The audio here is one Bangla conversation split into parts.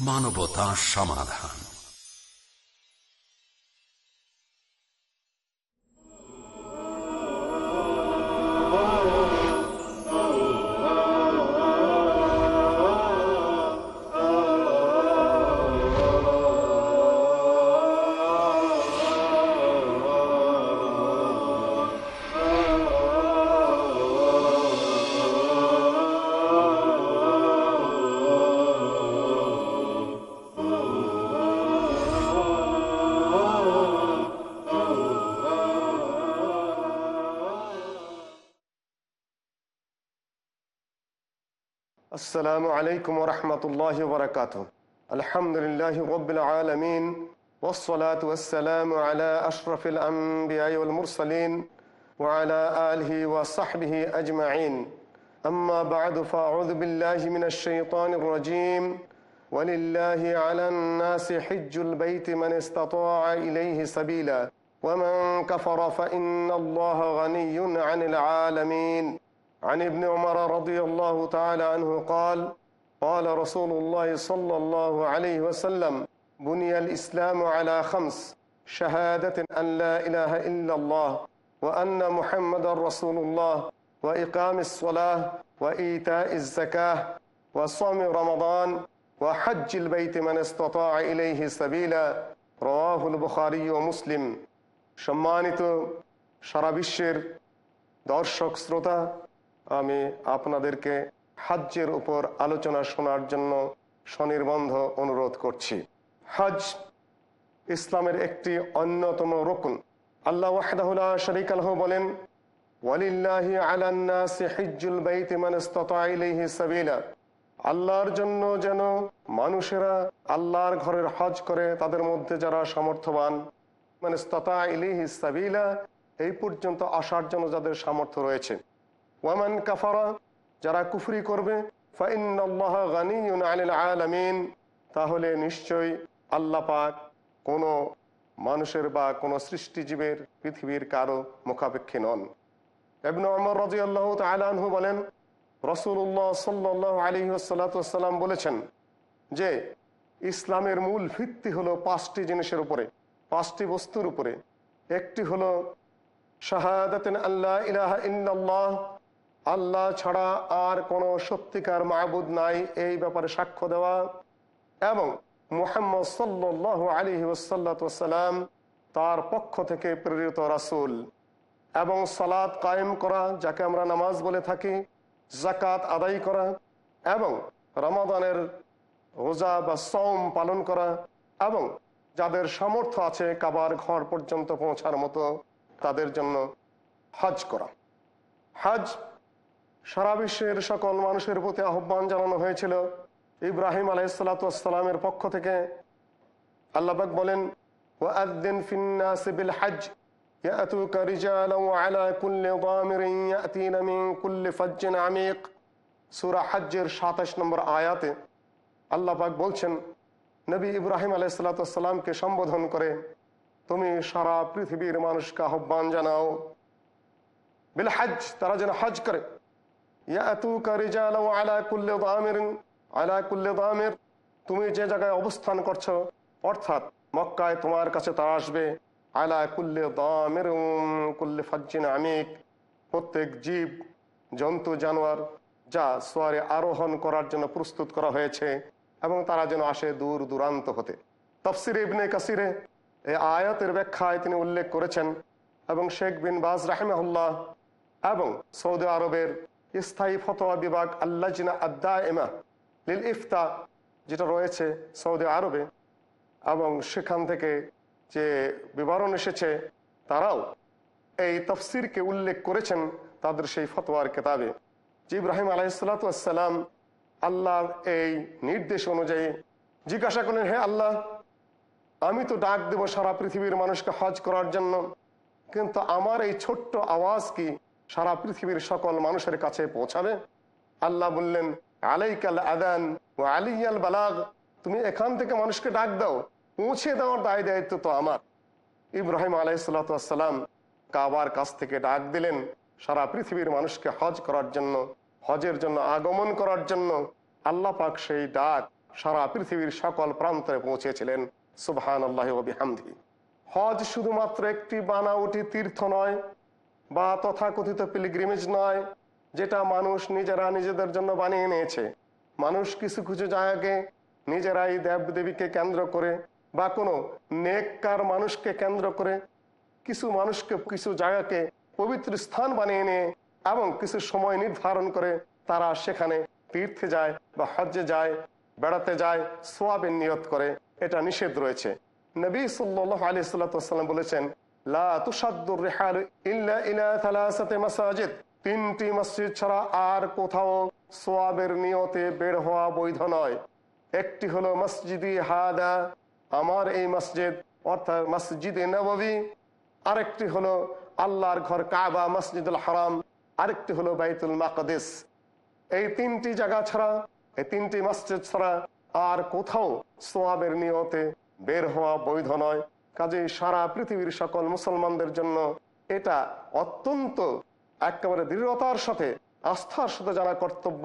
মানবতা সমাধান। السلام عليكم ورحمة الله وبركاته. الحمد لله رب العالمين والصلاة والسلام على أشرف الأنبياء والمرسلين وعلى آله وصحبه أجمعين. أما بعد فأعوذ بالله من الشيطان الرجيم. ولله على الناس حج البيت من استطاع إليه سبيلا. ومن كفر فإن الله غني عن العالمين. عن ابن عمر رضي الله تعالى عنه قال قال رسول الله صلى الله عليه وسلم بني الإسلام على خمس شهادة أن لا إله إلا الله وأن محمد رسول الله وإقام الصلاة وإيتاء الزكاة وصوم رمضان وحج البيت من استطاع إليه سبيلا رواه البخاري ومسلم সম্মানিত সারা বিশ্বের দর্শক শ্রোতা আমি আপনাদেরকে হাজ্যের উপর আলোচনা শোনার জন্য স্বনির্বন্ধ অনুরোধ করছি। হজ ইসলামের একটি অন্যতম রকুন। আল্লাহ ওয়াহদাহুল্লাহ শরিক আলহ বলেন বাইতি আল্লাহর জন্য যেন মানুষেরা আল্লাহর ঘরের হজ করে, তাদের মধ্যে যারা সমর্থবান মানে এই পর্যন্ত আসার জন্য যাদের সামর্থ্য রয়েছে। ওয়ামান কাফারা যারা কুফরি করবে আলামিন তাহলে নিশ্চয়ই আল্লাহ পাক কোনো মানুষের বা কোনো সৃষ্টিজীবের পৃথিবীর কারও মুখাপেক্ষী নন। এবন অমর রাজি আল্লাহ তালহু বলেন রসুল্লাহ সাল্লাহ আলী সাল্লাম বলেছেন যে, ইসলামের মূল ভিত্তি হলো পাঁচটি জিনিসের উপরে, পাঁচটি বস্তুর উপরে। একটি হলো শাহাদাতেন আল্লাহ ইলাহা ইল্লাল্লাহ আল্লাহ ছাড়া আর কোনো সত্যিকার মাহবুদ নাই এই ব্যাপারে সাক্ষ্য দেওয়া এবং মুহাম্মদ সাল্লাহ আলী ওসাল্লাম তার পক্ষ থেকে প্রেরিত রাসুল এবং সালাদ কায়েম করা, যাকে আমরা নামাজ বলে থাকি জাকাত আদায় করা এবং রমাদানের রোজা বা সৌম পালন করা এবং যাদের সামর্থ্য আছে কাবার ঘর পর্যন্ত পৌঁছার মতো তাদের জন্য হজ করা। হজ সারা বিশ্বের সকল মানুষের প্রতি আহ্বান জানানো হয়েছিল ইব্রাহিম আলাইসালাতামের পক্ষ থেকে আল্লাহবাক বলেন ওয়াদ্দিন ফিন্নাসিবিল হজ يأتوك رجالا وعلى كل ضامر يأتين من كل فج عميق সূরা হজ্জের 27 নম্বর আয়াতে আল্লাহ পাক বলছেন নবী ইব্রাহিম আলাইসালাতামকে সম্বোধন করে তুমি সারা পৃথিবীর মানুষকে আহ্বান জানাও বিল হজ তারা যেন হজ করে তুমি যে জায়গায় অবস্থান করছ, অর্থাৎ মক্কায় তোমার কাছে তারা আসবে, আলা কুল্লে দামের কুল্লে ফাজ্জিন আমিক, প্রত্যেক জীব, জন্তু, জানোয়ার যা সোয়ারে আরোহণ করার জন্য প্রস্তুত করা হয়েছে এবং তারা যেন আসে দূর দূরান্ত হতে। তফসির ইবনে কাসিরে এই আয়াতের ব্যাখ্যায় তিনি উল্লেখ করেছেন এবং শেখ বিন বাজ রাহেমাহুল্লাহ এবং সৌদি আরবের স্থায়ী ফতোয়া বিভাগ আল্লাজিনা আদা এমা লিল ইফতা যেটা রয়েছে সৌদি আরবে এবং সেখান থেকে যে বিবরণ এসেছে, তারাও এই তফসিরকে উল্লেখ করেছেন তাদের সেই ফতোয়ার কেতাবে। যে ইব্রাহিম আলাইসালাতাম আল্লাহর এই নির্দেশ অনুযায়ী জিজ্ঞাসা করলেন, হে আল্লাহ, আমি তো ডাক দেব সারা পৃথিবীর মানুষকে হজ করার জন্য, কিন্তু আমার এই ছোট্ট আওয়াজ কি সারা পৃথিবীর সকল মানুষের কাছে পৌঁছাবে। আল্লাহ বললেন, আলাইকাল আদান ও আলিয়াল বালাগ। তুমি এখান থেকে মানুষকে ডাক দাও, পৌঁছে দেওয়ার দায় দায়িত্ব তো আমার। ইব্রাহিম আলাইসাল্লাম কাবার কাছ থেকে ডাক দিলেন, সারা পৃথিবীর মানুষকে হজ করার জন্য, হজের জন্য আগমন করার জন্য। আল্লাহ পাক সেই ডাক সারা পৃথিবীর সকল প্রান্তরে পৌঁছেছিলেন। সুবহান আল্লাহ হামদি হজ শুধুমাত্র একটি বানাউটি তীর্থ নয় বা তথাকথিত পিলিগ্রিমেজ নয়, যেটা মানুষ নিজেরা নিজেদের জন্য বানিয়ে নিয়েছে। মানুষ কিছু কিছু জায়গাকে নিজেরাই দেব দেবীকে কেন্দ্র করে বা কোনো নেককার মানুষকে কেন্দ্র করে কিছু মানুষকে কিছু জায়গাকে পবিত্র স্থান বানিয়ে নিয়ে এবং কিছু সময় নির্ধারণ করে তারা সেখানে তীর্থে যায় বা হজ্জে যায়, বেড়াতে যায় সোয়াবের নিয়ত করে। এটা নিষেধ রয়েছে। নবী সাল্লাহ আলি সাল্লাম বলেছেন তিনটি মসজিদ ছাড়া আর কোথাও সোয়াবের নিয়তে বের হওয়া বৈধ নয়। একটি হলো মসজিদি হাদা, আমার এই মসজিদ, অর্থাৎ মসজিদে নবী আরেকটি হলো আল্লাহর ঘর কাবা, মসজিদুল হারাম। আরেকটি হলো বাইতুল মাকদেস। এই তিনটি জায়গা ছাড়া, এই তিনটি মসজিদ ছাড়া আর কোথাও সোয়াবের নিয়তে বের হওয়া বৈধ নয়। কাজে সারা পৃথিবীর সকল মুসলমানদের জন্য এটা অত্যন্ত একেবারে দৃঢ়তার সাথে, আস্থার সাথে জানা কর্তব্য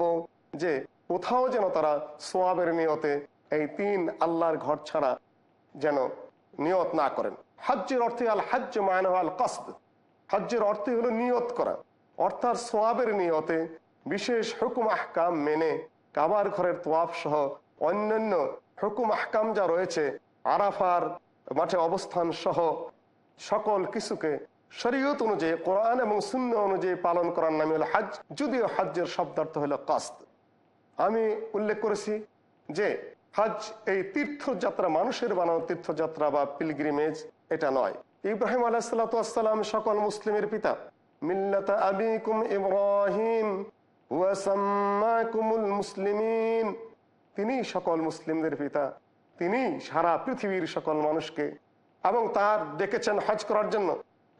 যে কোথাও যেন তারা সোয়াবের নিয়তে এই তিন আল্লাহর ঘর ছাড়া যেন নিয়ত না করেন। হজ্জের অর্থে আল হাজ্য মায়ন আল কসদ। হজ্জের অর্থে হলো নিয়ত করা। অর্থাৎ সোয়াবের নিয়তে বিশেষ হুকুম আহকাম মেনে কাবার ঘরের তোয়াফ সহ অন্যান্য হুকুম আহকাম যা রয়েছে, আরাফার মাঠে অবস্থান সহ সকল কিছুকে শরীয়ত অনুযায়ী, কোরআন এবং শূন্য অনুযায়ী পালন করার নামে হলো হাজ যদিও হাজ্যের শব্দার্থ হলো কাস্ত আমি উল্লেখ করেছি যে হাজ এই তীর্থযাত্রা, মানুষের বানানো তীর্থযাত্রা বা পিলগ্রিমেজ, এটা নয়। ইব্রাহিম আলাহাতাম সকল মুসলিমের পিতা। মিল্লাতা আবিকুম তিনি সকল মুসলিমদের পিতা। তিনি সারা পৃথিবীর সকল মানুষকে এবং তার ডেকেছেন হজ করার জন্য।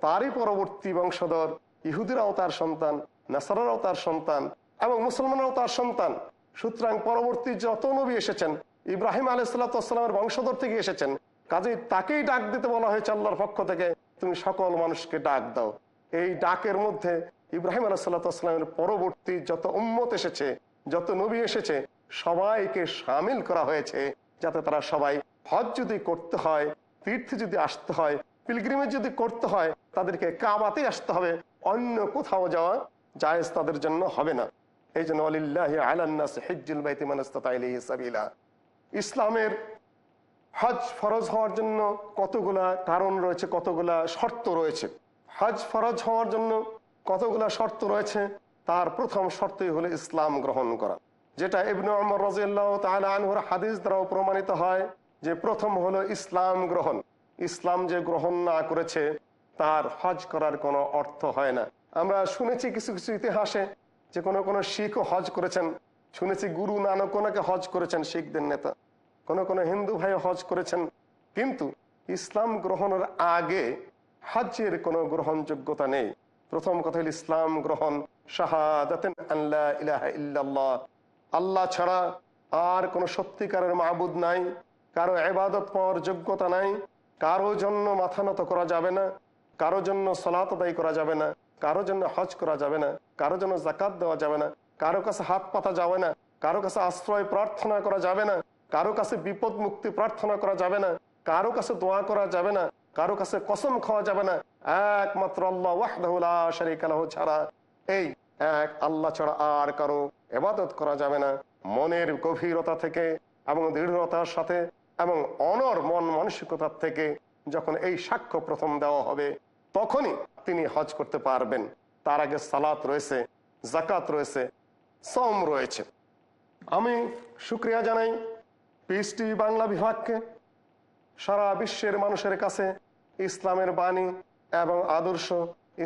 তারই পরবর্তী বংশধর ইহুদিরাও তার সন্তান নাসারাও তার সন্তান এবং মুসলমানরাও তার সন্তান। সুতরাং পরবর্তী যত নবী এসেছেন, ইব্রাহিম আলাইসাল্লামের বংশধর থেকে এসেছেন কাজেই তাকেই ডাক দিতে বলা হয়েছে আল্লাহর পক্ষ থেকে, তুমি সকল মানুষকে ডাক দাও। এই ডাকের মধ্যে ইব্রাহিম আলাহামের পরবর্তী যত উম্মত এসেছে, যত নবী এসেছে, সবাইকে সামিল করা হয়েছে। যাতে তারা সবাই হজ যদি করতে হয়, তীর্থে যদি আসতে হয় পিলগ্রিমেজ যদি করতে হয়, তাদেরকে কাবাতে আসতে হবে, অন্য কোথাও যাওয়া জায়েজ তাদের জন্য হবে না। এই জন্য ইসলামের হজ ফরজ হওয়ার জন্য কতগুলা কারণ রয়েছে, কতগুলা শর্ত রয়েছে? হজ ফরজ হওয়ার জন্য কতগুলা শর্ত রয়েছে? তার প্রথম শর্তই হলো ইসলাম গ্রহণ করা। যেটা ইবনু আমর রাজিয়াল্লাহ তাহলে আনহুর হাদিস দ্বারাও প্রমাণিত হয় যে প্রথম হলো ইসলাম গ্রহণ। ইসলাম যে গ্রহণ না করেছে, তার হজ করার কোনো অর্থ হয় না। আমরা শুনেছি কিছু কিছু ইতিহাসে যে কোনো কোনো শিখও হজ করেছেন। শুনেছি গুরু নানক ওনাকে হজ করেছেন শিখদের নেতা। কোন কোনো হিন্দু ভাই হজ করেছেন। কিন্তু ইসলাম গ্রহণের আগে হজের কোনো গ্রহণযোগ্যতা নেই। প্রথম কথা হল ইসলাম গ্রহণ শাহাদাতেন আল্লাহ ইলাহা ইল্লাল্লাহ আল্লাহ ছাড়া আর কোনো সত্যিকারের মাহবুদ নাই, কারও এবাদত পাওয়ার যোগ্যতা নাই, কারও জন্য মাথা নত করা যাবে না, কারও জন্য সলাত আদায় করা যাবে না, কারও জন্য হজ করা যাবে না, কারও জন্য জাকাত দেওয়া যাবে না, কারও কাছে হাত পাতা যাবে না, কারও কাছে আশ্রয় প্রার্থনা করা যাবে না, কারও কাছে বিপদ মুক্তি প্রার্থনা করা যাবে না, কারও কাছে দোয়া করা যাবে না, কারও কাছে কসম খাওয়া যাবে না, একমাত্র আল্লাহ ওয়াহদাহুল্লাহ ছাড়া, এই এক আল্লাহ ছাড়া আর কারও এবাদত করা যাবে না। মনের গভীরতা থেকে এবং দৃঢ়তার সাথে এবং অনর মন মানসিকতার থেকে যখন এই সাক্ষ্য প্রথম দেওয়া হবে, তখনই তিনি হজ করতে পারবেন। তার আগে সালাত রয়েছে জাকাত রয়েছে সম রয়েছে। আমি শুক্রিয়া জানাই পিস বাংলা বিভাগকে। সারা বিশ্বের মানুষের কাছে ইসলামের বাণী এবং আদর্শ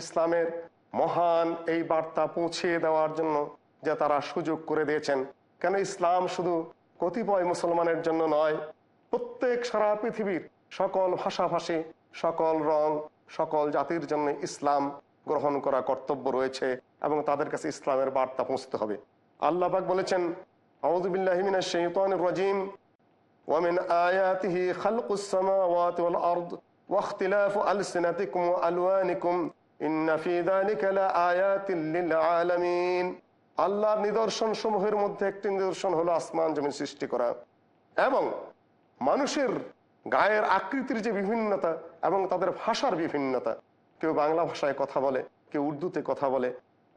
ইসলামের মহান এই বার্তা পৌঁছিয়ে দেওয়ার জন্য যে তারা সুযোগ করে দিয়েছেন কেন ইসলাম শুধু কতিপয় মুসলমানের জন্য নয় প্রত্যেক সারা পৃথিবীর সকল ভাষাভাষী সকল রং সকল জাতির জন্য ইসলাম গ্রহণ করা কর্তব্য রয়েছে এবং তাদের কাছে ইসলামের বার্তা পৌঁছতে হবে আল্লাহবাক বলেছেন রাজিম ومن آياته خلق السماوات والأرض واختلاف ألسنتكم وألوانكم إن في ذلك لآيات للعالمين আল্লাহর নিদর্শন সমূহের মধ্যে একটি নিদর্শন হলো আসমান জমিন সৃষ্টি করা। এবং মানুষের গায়ের আকৃতির যে বিভিন্নতা এবং তাদের ভাষার বিভিন্নতা, কেউ বাংলা ভাষায় কথা বলে, কেউ উর্দুতে কথা বলে,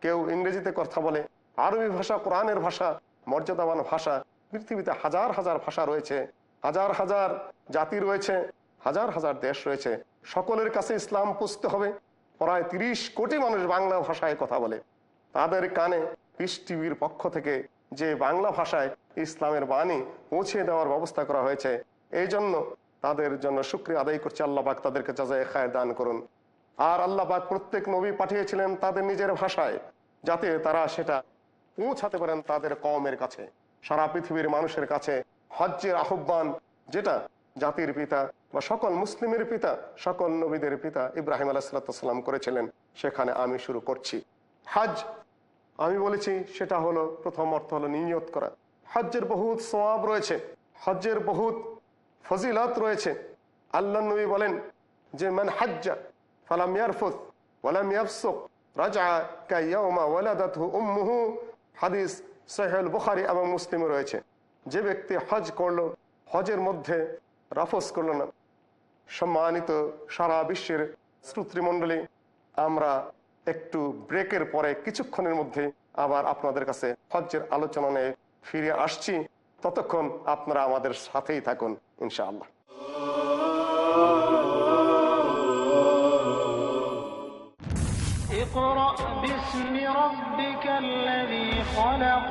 কেউ ইংরেজিতে কথা বলে, আরবি ভাষা, কোরআনের ভাষা, মর্যাদাবান ভাষা, পৃথিবীতে হাজার হাজার ভাষা রয়েছে, হাজার হাজার জাতি রয়েছে, হাজার হাজার দেশ রয়েছে। সকলের কাছে ইসলাম পুষতে হবে। প্রায় তিরিশ কোটি মানুষ বাংলা ভাষায় কথা বলে। তাদের কানে পিস টিভির পক্ষ থেকে যে বাংলা ভাষায় ইসলামের বাণী পৌঁছে দেওয়ার ব্যবস্থা করা হয়েছে, এই জন্য তাদের জন্য শুক্রিয়া আদায় করছে। আল্লাহ পাক তাদেরকে যাচাই খায় দান করুন। আর আল্লাহ পাক প্রত্যেক নবী পাঠিয়েছিলেন তাদের নিজের ভাষায়, যাতে তারা সেটা পৌঁছাতে পারেন তাদের কমের কাছে। সারা পৃথিবীর মানুষের কাছে হজ্জের আহ্বান, যেটা জাতির পিতা বা সকল মুসলিমের পিতা, সকল নবীদের পিতা ইব্রাহিম আলাহিসাল্লাম করেছিলেন। সেখানে আমি শুরু করছি। হজ আমি বলেছি, সেটা হলো প্রথম অর্থ হলো নিয়ত করা। হজ্জের বহুত সোয়াব রয়েছে, হজ্জের বহুত ফজিলত রয়েছে। আল্লাহ নবী বলেন যে, মান হাজ্জা ফালাম ইয়ারফুত ওয়ালাম ইয়াফসুক রাজা কাইয়াউমা ওয়ালাদাতহু উম্মুহু। হাদিস সহেল বুখারি এবং মুসলিমে রয়েছে। যে ব্যক্তি হজ করল, হজের মধ্যে রাফস করল না। সম্মানিত সারা বিশ্বের শ্রোতৃমণ্ডলী, আমরা একটু ব্রেকের পরে কিছুক্ষণের মধ্যে আবার আপনাদের কাছে হজ্জের আলোচনা নিয়ে ফিরে আসছি ততক্ষণ আপনারা আমাদের সাথেই থাকুন ইনশাআল্লাহ اقرأ باسم ربك الذي خلق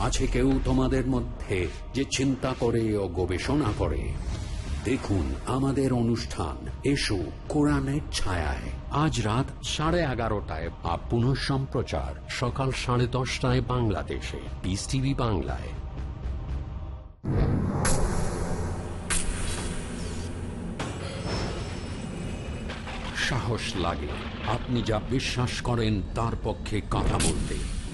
আছে কেউ তোমাদের মধ্যে যে চিন্তা করে ও গবেষণা করে? দেখুন আমাদের অনুষ্ঠান। এসো কোরআনের ছায়ায়। আজ রাত সাড়ে এগারোটায় বা পুনঃ সম্প্রচার সকাল সাড়ে দশটায় বাংলাদেশে। পিস টিভি বাংলায়। সাহস লাগে। আপনি যা বিশ্বাস করেন তার পক্ষে কথা বলতে।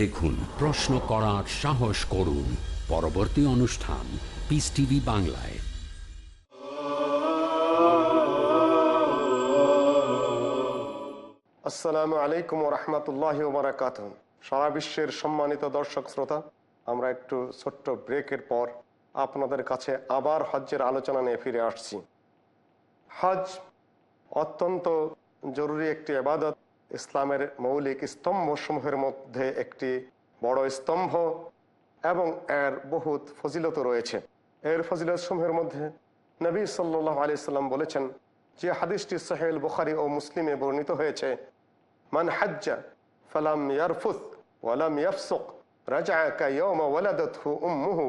দেখুন, প্রশ্ন করার সাহস করুন। পরবর্তী অনুষ্ঠান পিস টিভি বাংলায়। আসসালামু আলাইকুম রহমতুল্লাহ বারাকাত সারা বিশ্বের সম্মানিত দর্শক শ্রোতা, আমরা একটু ছোট্ট ব্রেকের পর আপনাদের কাছে আবার হজ্জের আলোচনা নিয়ে ফিরে আসছি। হজ অত্যন্ত জরুরি একটি আবাদত ইসলামের মৌলিক স্তম্ভসমূহের মধ্যে একটি বড় স্তম্ভ এবং এর বহুত ফজিলত রয়েছে। এর ফজিলত সমূহের মধ্যে নবী সাল্লাহ আলি সাল্লাম বলেছেন যে হাদিসটি সাহেল বুখারি ও মুসলিমে বর্ণিত হয়েছে, মান হাজ্জা ফালাম ইয়ারফুত ওয়ালাম ইয়াফসুক রাজা কাইয়মা ওয়ালাদাতহু উম্মুহু।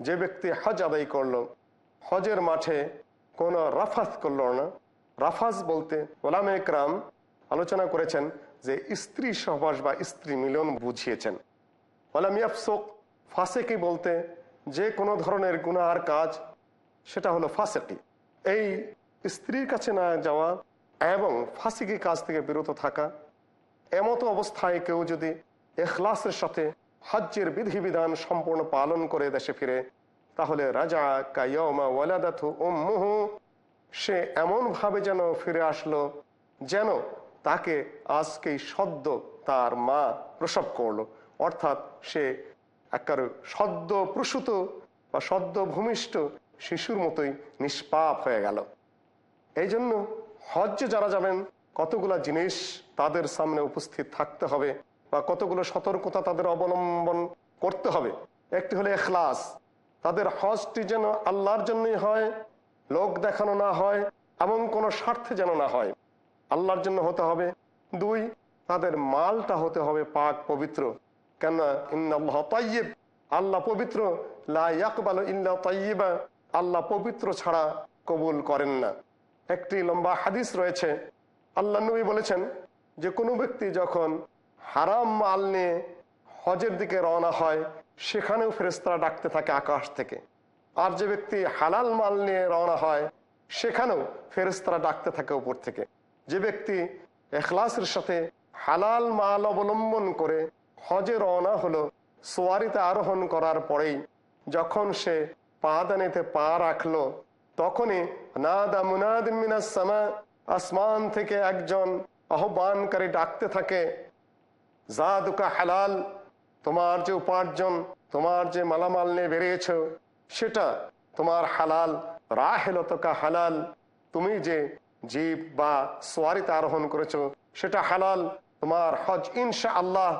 যে ব্যক্তি হজ আদায় করল, হজের মাঠে কোনো রাফাত করল না। রাফাজ বলতে ওলাম একরাম আলোচনা করেছেন যে স্ত্রী সহবাস বা স্ত্রী মিলন বুঝিয়েছেন। ওলাম ইয়াফসুক, ফাসেকি বলতে যে কোনো ধরনের গুনার কাজ, সেটা হলো ফাসেকি। এই স্ত্রীর কাছে না যাওয়া এবং ফাঁসিকি কাজ থেকে বিরত থাকা, এমত অবস্থায় কেউ যদি এখলাসের সাথে হজ্জের বিধিবিধান সম্পূর্ণ পালন করে দেশে ফিরে, তাহলে রাজা কাইয়মা ওয়ালাদাথু উম্মুহু, সে এমনভাবে যেন ফিরে আসলো যেন তাকে আজকেই সদ্য তার মা প্রসব করল। অর্থাৎ সে একেবারে সদ্য প্রসূত বা সদ্য ভূমিষ্ঠ শিশুর মতোই নিষ্পাপ হয়ে গেল। এই জন্য হজ্জে যারা যাবেন, কতগুলা জিনিস তাদের সামনে উপস্থিত থাকতে হবে বা কতগুলো সতর্কতা তাদের অবলম্বন করতে হবে। একটি হলে এখলাস। তাদের হজটি যেন আল্লাহর জন্যই হয়, লোক দেখানো না হয় এবং কোনো স্বার্থে যেন না হয়। আল্লাহর জন্য হতে হবে। দুই, তাদের মালটা হতে হবে পাক পবিত্র। কেন ইন্নাল্লাহ আল্লাহ পবিত্র। আল্লাহ পবিত্র ছাড়া কবুল করেন না। একটি লম্বা হাদিস রয়েছে। আল্লাহ নবী বলেছেন যে, কোনো ব্যক্তি যখন হারাম মাল নিয়ে হজের দিকে রওনা হয়, সেখানেও ফেরেস্তারা ডাকতে থাকে আকাশ থেকে। আর যে ব্যক্তি হালাল মাল নিয়ে রওনা হয়, সেখানেও ফেরেস্তারা ডাকতে থাকে উপর থেকে। যে ব্যক্তি এখলাসের সাথে হালাল মাল অবলম্বন করে হজে রওনা হলো, সোয়ারিতে আরোহণ করার পরেই যখন সে পা দানিতে পা রাখল, তখনই নাদা মুনাদিন আসমান থেকে একজন আহ্বানকারী ডাকতে থাকে, জাদুকা হালাল, তোমার যে উপার্জন, তোমার যে মালামাল নিয়ে বেরিয়েছ, সেটা তোমার হালাল, রাহেলতকা হালাল, তুমি যে জীব বা সোয়ারিতে আরোহণ করেছ, সেটা হালাল। তোমার হজ ইনশা আল্লাহ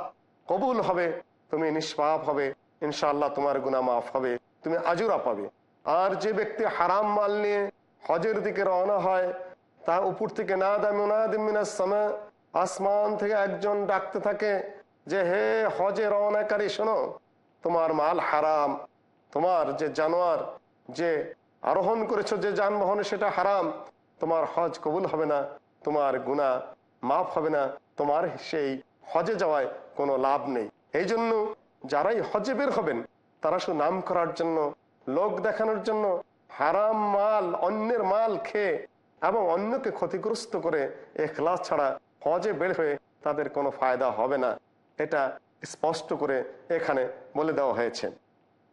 কবুল হবে, তুমি নিষ্পাপ হবে ইনশা আল্লাহ তোমার গুনা মাফ হবে, তুমি আজুরা পাবে। আর যে ব্যক্তি হারাম মাল নিয়ে হজের দিকে রওনা হয়, তা উপর থেকে না দামিনাস সময় আসমান থেকে একজন ডাকতে থাকে যে, হে হজে রওনাকারী, শোনো, তোমার মাল হারাম। তোমার যে জানোয়ার, যে আরোহণ করেছ যে যানবাহনে, সেটা হারাম। তোমার হজ কবুল হবে না, তোমার গুণা মাফ হবে না, তোমার সেই হজে যাওয়ায় কোনো লাভ নেই। এই জন্য যারাই হজে বের হবেন, তারা শুধু নাম করার জন্য, লোক দেখানোর জন্য, হারাম মাল, অন্যের মাল খেয়ে এবং অন্যকে ক্ষতিগ্রস্ত করে এখলাস ছাড়া হজে বের হয়ে তাদের কোনো ফায়দা হবে না। এটা স্পষ্ট করে এখানে বলে দেওয়া হয়েছে।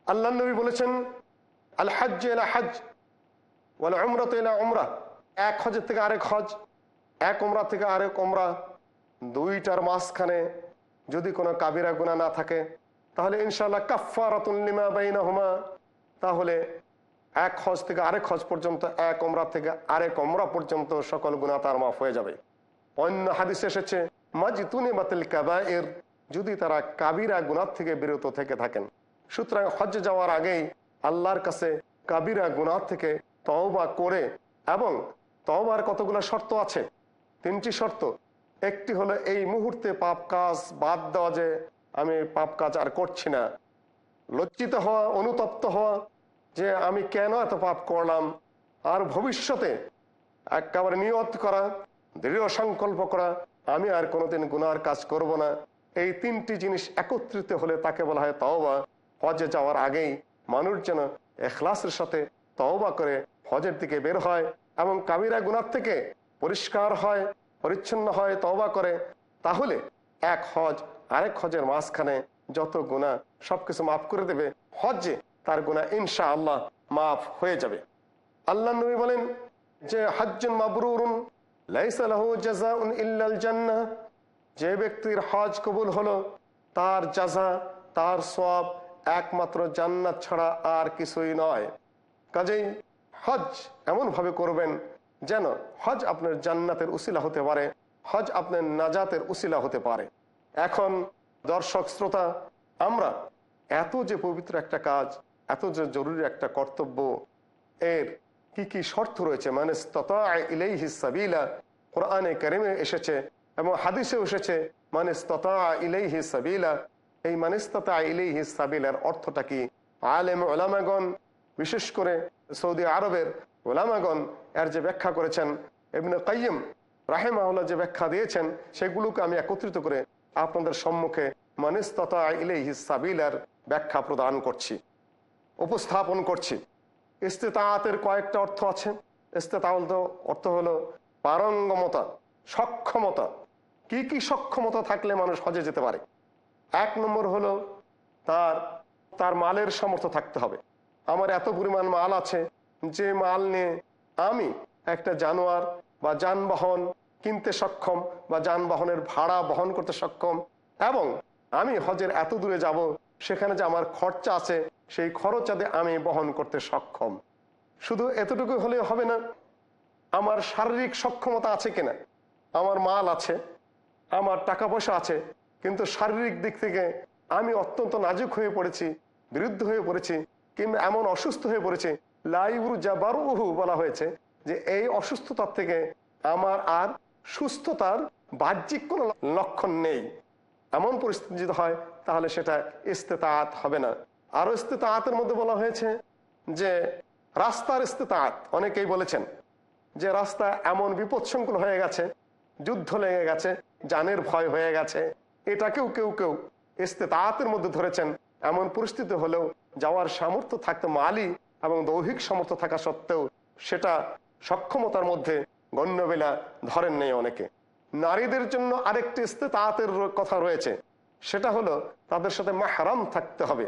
আল্লাহ নবী বলেছেন আল হাজ এলা হাজ বলে অমরাত এলা অমরা এক হজের থেকে আরেক হজ, এক ওমরা থেকে আরেক ওমরা দুইটার মাঝখানে যদি কোনো কাবিরা গুণা না থাকে, তাহলে ইনশাল্লাহ কাফারাতুল্লিমা বাইনা হুমা তাহলে এক হজ থেকে আরেক হজ পর্যন্ত, এক ওমরা থেকে আরেক ওমরা পর্যন্ত সকল গুণা তার মাফ হয়ে যাবে। অন্য হাদিস এসেছে, মাজিতুনি বাতিল কাবায়ের যদি তারা কাবিরা গুনার থেকে বিরত থেকে থাকেন। সুতরাং হজ যাওয়ার আগেই আল্লাহর কাছে কাবিরা গুনার থেকে তওবা করে এবং তওবার কতগুলো শর্ত আছে? তিনটি শর্ত। একটি হলো এই মুহূর্তে পাপ কাজ বাদ দেওয়া যে আমি পাপ কাজ আর করছি না। লজ্জিত হওয়া, অনুতপ্ত হওয়া যে আমি কেন এত পাপ করলাম? আর ভবিষ্যতে একেবারে নিয়ত করা, দৃঢ় সংকল্প করা, আমি আর কোনোদিন গুনার কাজ করব না। এই তিনটি জিনিস একত্রিত হলে তাকে বলা হয় তওবা। হজে যাওয়ার আগেই মানুষ যেন এখলাসের সাথে তওবা করে হজের দিকে বের হয়। এবং কাবিরা গুনার থেকে পরিষ্কার হয়, পরিচ্ছন্ন হয়, তওবা করে, তাহলে এক হজ, আরেক হজের মাঝখানে যত গুণা সবকিছু মাফ করে দেবে হজে তার গুণা ইনশা আল্লাহ মাফ হয়ে যাবে। আল্লাহ নবী বলেন যে, হজ্জুন মাবরুরুন যে ব্যক্তির হজ কবুল হলো, তার জাজা তার সব একমাত্র জান্নাত ছাড়া আর কিছুই নয়। কাজেই হজ এমনভাবে করবেন যেন হজ আপনার জান্নাতের উসিলা হতে পারে, হজ আপনার নাজাতের উসিলা হতে পারে। এখন দর্শক, শ্রোতা, আমরা এত যে পবিত্র একটা কাজ, এত যে জরুরি একটা কর্তব্য, এর কি কি শর্ত রয়েছে? মানে সাবিলা, কোরআনে কারিমে এসেছে এবং হাদিসে এসেছে মানে এই মানিস্তাতা ইলাইহি সাবিলার অর্থটা কি? আলেম ওলামাগণ বিশেষ করে সৌদি আরবের ওলামাগণ এর যে ব্যাখ্যা করেছেন এমনি কাইম রাহেমাহুল্লাহ যে ব্যাখ্যা দিয়েছেন, সেগুলোকে আমি একত্রিত করে আপনাদের সম্মুখে মানিস্তাতা ইলাইহি সাবিলার ব্যাখ্যা প্রদান করছি, উপস্থাপন করছি। ইস্তেতাতের কয়েকটা অর্থ আছে। ইস্তেতাউল অর্থ হলো পারঙ্গমতা, সক্ষমতা। কি কি সক্ষমতা থাকলে মানুষ হজে যেতে পারে? এক নম্বর হলো তার তার মালের সামর্থ্য থাকতে হবে। আমার এত পরিমাণ মাল আছে যে মাল নিয়ে আমি একটা জানোয়ার বা যানবাহন কিনতে সক্ষম বা যানবাহনের ভাড়া বহন করতে সক্ষম এবং আমি হজের এত দূরে যাব, সেখানে যে আমার খরচা আছে, সেই খরচ যাতে আমি বহন করতে সক্ষম। শুধু এতটুকু হলে হবে না, আমার শারীরিক সক্ষমতা আছে কিনা? আমার মাল আছে, আমার টাকা পয়সা আছে, কিন্তু শারীরিক দিক থেকে আমি অত্যন্ত নাজুক হয়ে পড়েছি, বিরুদ্ধ হয়ে পড়েছি কিংবা এমন অসুস্থ হয়ে পড়েছে লাইউরু জাবারুহু বলা হয়েছে, যে এই অসুস্থতার থেকে আমার আর সুস্থতার বাহ্যিক কোনো লক্ষণ নেই। এমন পরিস্থিতি যদি হয়, তাহলে সেটা ইস্তেতাত হবে না। আরও ইস্তেতাতের মধ্যে বলা হয়েছে যে, রাস্তার ইস্তেতাত অনেকেই বলেছেন যে রাস্তা এমন বিপদসংকুল হয়ে গেছে, যুদ্ধ লেগে গেছে জানের ভয় হয়ে গেছে। এটাকেও কেউ কেউ ইস্তেতাতের মধ্যে ধরেছেন। এমন পরিস্থিতি হলেও যাওয়ার সামর্থ্য থাকতে মালি এবং দৈহিক সামর্থ্য থাকা সত্ত্বেও সেটা সক্ষমতার মধ্যে গণ্যবেলা ধরেন নেই অনেকে। নারীদের জন্য আরেকটি ইস্তেতাতের কথা রয়েছে। সেটা হলো তাদের সাথে মাহারাম থাকতে হবে।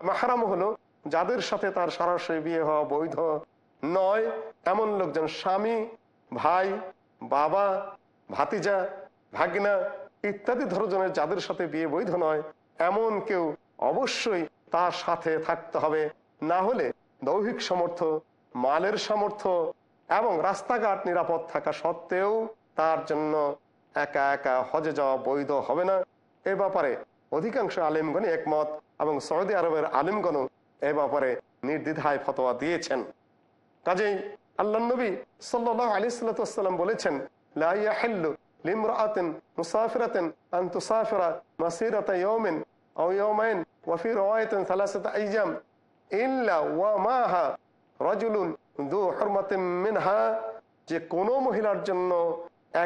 মাহারাম হলো যাদের সাথে তার সরাসরি বিয়ে হওয়া বৈধ নয়। এমন লোকজন স্বামী, ভাই, বাবা, ভাতিজা, ভাগনা ইত্যাদি ধরনের যাদের সাথে বিয়ে বৈধ নয়, এমন কেউ অবশ্যই তার সাথে থাকতে হবে। না হলে দৈহিক সামর্থ্য, মালের সামর্থ্য এবং রাস্তাঘাট নিরাপদ থাকা সত্ত্বেও তার জন্য একা একা হজে যাওয়া বৈধ হবে না। এ ব্যাপারে অধিকাংশ আলিমগণই একমত এবং সৌদি আরবের আলিমগণও এ ব্যাপারে নির্দ্বিধায় ফতোয়া দিয়েছেন। কাজেই আল্লাহ নবী সাল্লাহ আলি সাল্লাম বলেছেন, লা ইয়াহিল্লু লিমরাআতিন মুসাফিরাতিন আন তুসাফিরা মাসিরাতা ইয়াউমিন যে কোনো মহিলার জন্য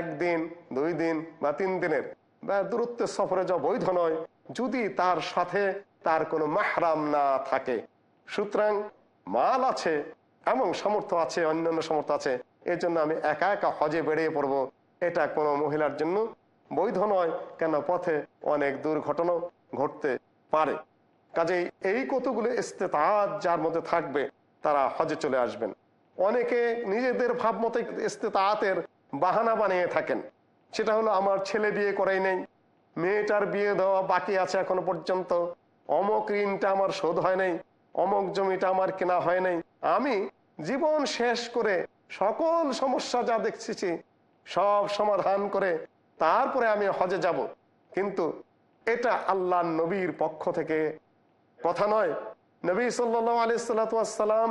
একদিন, দুই দিন বা তিন দিনের বা দূরত্বের সফরে যাওয়া বৈধ নয়, যদি তার সাথে তার কোনো মাহরাম না থাকে। সুতরাং মাল আছে, এমন সামর্থ্য আছে, অন্যান্য সামর্থ্য আছে এর জন্য আমি একা একা হজে বেরিয়ে পড়ব। এটা কোনো মহিলার জন্য বৈধ নয়, কেন পথে অনেক দুর্ঘটনা ঘটতে পারে। কাজেই এই কতগুলো ইস্তেতাজ যার মধ্যে থাকবে, তারা হজে চলে আসবেন। অনেকে নিজেদের ভাবমতে ইস্তেতাতের বাহানা বানিয়ে থাকেন। সেটা হলো, আমার ছেলে বিয়ে করাই নেই, মেয়েটার বিয়ে দেওয়া বাকি আছে এখনও পর্যন্ত, অমক ঋণটা আমার শোধ হয় নাই, অমক জমিটা আমার কেনা হয় নাই। আমি জীবন শেষ করে সকল সমস্যা যা দেখছি, সব সমাধান করে তারপরে আমি হজে যাব। কিন্তু এটা আল্লাহ নবীর পক্ষ থেকে কথা নয়। নবী সাল্লাহ আলি সাল্লাম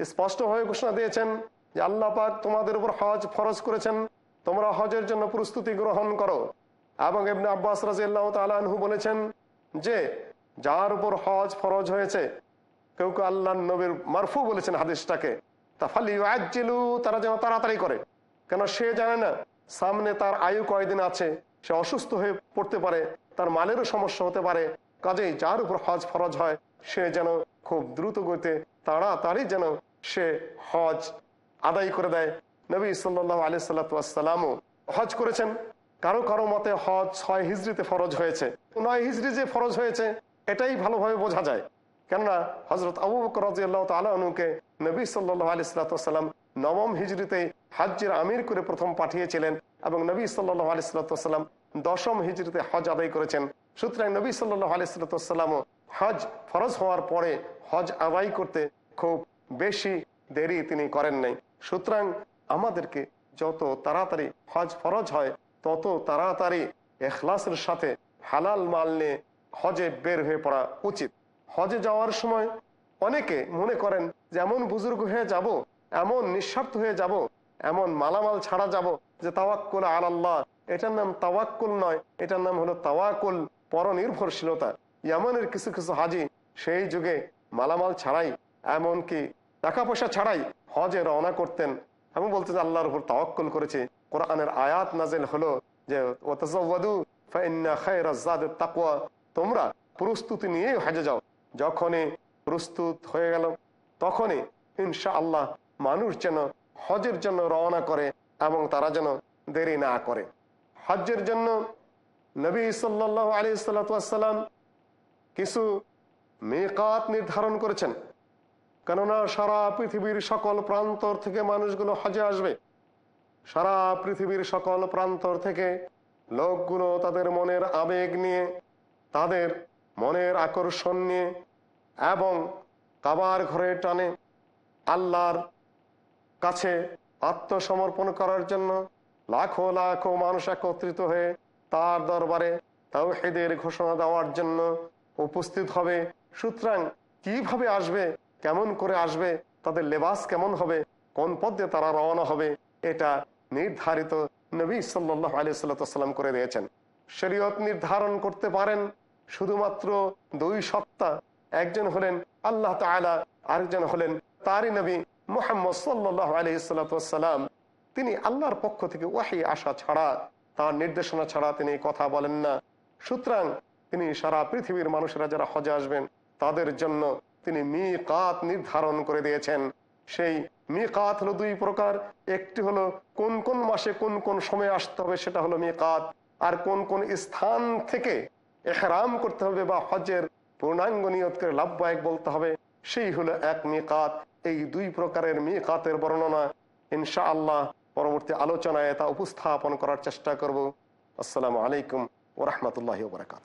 স্পষ্ট হয়ে ঘোষণা দিয়েছেন যে আল্লাহ পাক তোমাদের উপর হজ ফরজ করেছেন, তোমরা হজের জন্য প্রস্তুতি গ্রহণ করো। এবং এমনি আব্বাস রাজিয়াল্লাহ তালু বলেছেন যে, যার উপর হজ ফরজ হয়েছে, কেউ কেউ আল্লাহ নবীর মারফু বলেছেন হাদিসটাকে, তা ফালি আজিলু তারা যেন তাড়াতাড়ি করে। কেন সে জানে না, সামনে তার আয়ু কয়দিন আছে, সে অসুস্থ হয়ে পড়তে পারে তার মালেরও সমস্যা হতে পারে। কাজেই যার উপর হজ ফরজ হয়, সে যেন খুব দ্রুত গতিতে, তাড়াতাড়ি যেন সে হজ আদায় করে দেয়। নবী সাল্লাহ আলি সাল্লাতামও হজ করেছেন। কারও কারও মতে হজ ছয় হিজড়িতে ফরজ হয়েছে। নয় হিজড়ি যে ফরজ হয়েছে, এটাই ভালোভাবে বোঝা যায়। কেননা হজরত আবু বকর তালুকে নবী সাল্লাহ আলি সাল্লাতাম নবম হিজড়িতে হাজ্যের আমির করে প্রথম পাঠিয়েছিলেন এবং নবী সাল্লাহ আলি সাল্লাতাম দশম হিজড়িতে হজ আদায় করেছেন। সুতরাং নবী সাল্লাহ আলি সাল্লাতামও হজ ফরজ হওয়ার পরে হজ আদায় করতে খুব বেশি দেরি তিনি করেন নাই। সুতরাং আমাদেরকে যত তাড়াতাড়ি হজ ফরজ হয়, তত তাড়াতাড়ি এখলাসের সাথে হালাল মাল নিয়ে হজে বের হয়ে পড়া উচিত। হজে যাওয়ার সময় অনেকে মনে করেন যে এমন বুজুর্গ হয়ে যাব, এমন নিঃস্বার্থ হয়ে যাব, এমন মালামাল ছাড়া যাব যে তাওয়াক্কুল আল্লাহ এটার নাম তাওয়াক্কুল নয়, এটার নাম হলো তাওয়াকুল পরনির্ভরশীলতা। ইয়ামানের কিছু কিছু হাজি সেই যুগে মালামাল ছাড়াই, এমনকি টাকা পয়সা ছাড়াই হজে রওনা করতেন। এবং যে আল্লাহর উপর তাওয়াক্কুল করেছে। কোরআনের আয়াত নাজেল হলো যে তাকুয়া তোমরা প্রস্তুতি নিয়ে হজে যাও। যখনই প্রস্তুত হয়ে গেল, তখনই ইনশা আল্লাহ মানুষ যেন হজের জন্য রওনা করে এবং তারা যেন দেরি না করে। হজ্জের জন্য নবী সাল্লাহ আলী সাল্লাম কিছু মেকাত নির্ধারণ করেছেন। কেননা সারা পৃথিবীর সকল প্রান্তর থেকে মানুষগুলো হজে আসবে। সারা পৃথিবীর সকল প্রান্তর থেকে লোকগুলো তাদের মনের আবেগ নিয়ে, তাদের মনের আকর্ষণ নিয়ে এবং কাবার ঘরে টানে আল্লাহর কাছে আত্মসমর্পণ করার জন্য লাখো লাখো মানুষ একত্রিত হয়ে তার দরবারে তাওহেদের ঘোষণা দেওয়ার জন্য উপস্থিত হবে। সুতরাং কীভাবে আসবে, কেমন করে আসবে, তাদের লেবাস কেমন হবে, কোন পথ দিয়ে তারা রওনা হবে, এটা নির্ধারিত নবী সাল্লাহ আলিয়া সাল্লাম করে দিয়েছেন। শরীয়ত নির্ধারণ করতে পারেন শুধুমাত্র দুই সত্তা একজন হলেন আল্লাহ তালা আরেকজন হলেন তারই নবী মোহাম্মদ সাল্লাহ আলহিসাল্লাম তিনি আল্লাহর পক্ষ থেকে ওয়াহি আসা ছাড়া, তার নির্দেশনা ছাড়া তিনি কথা বলেন না। সুতরাং তিনি সারা পৃথিবীর মানুষেরা যারা হজে আসবেন, তাদের জন্য তিনি মি কাত নির্ধারণ করে দিয়েছেন। সেই মি কাত হলো দুই প্রকার। একটি হলো কোন কোন মাসে কোন কোন সময় আসতে হবে, সেটা হলো মি কাত আর কোন কোন স্থান থেকে এহরাম করতে হবে বা হজের পূর্ণাঙ্গ নিয়ত করে লাভবায়ক বলতে হবে, সেই হলো এক মিকাত। এই দুই প্রকারের মিকাতের বর্ণনা ইনশা আল্লাহ পরবর্তী আলোচনায় তা উপস্থাপন করার চেষ্টা করব। আসসালামু আলাইকুম ওরহমতুল্লাহ বরকাত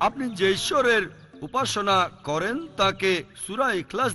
আপনি যে ঈশ্বরের উপাসনা করেন তাকে সুরা ইখলাস